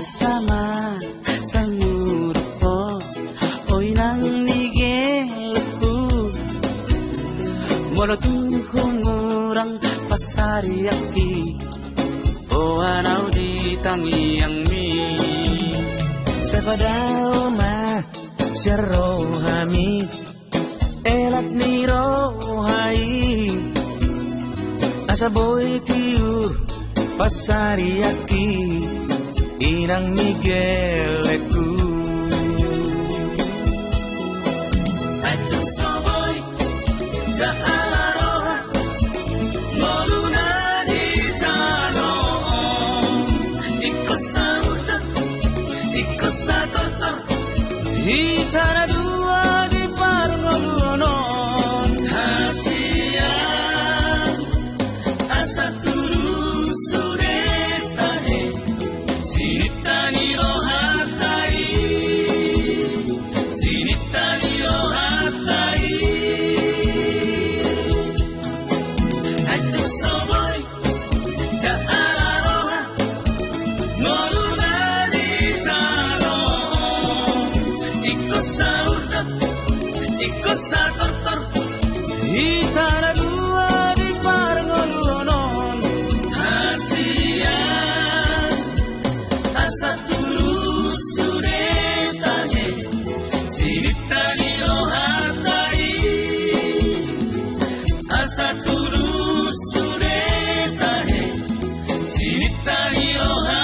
sama sangurpo oi nang nigeleku mono tuhungurang pasari aki. O anau yang mi sepadao ma hami elat ni rohai. Asa boy tiur pasari aki Inang Migueleku Atu soboy ka alaroha Ngoluna di talong Iko sauta, iko satotor Hitara Ikosa tortor Itara dua di parngolonon Asia Asa tulus sudetange Cinita di ohatai Asa tulus sudetange Cinita di ohatai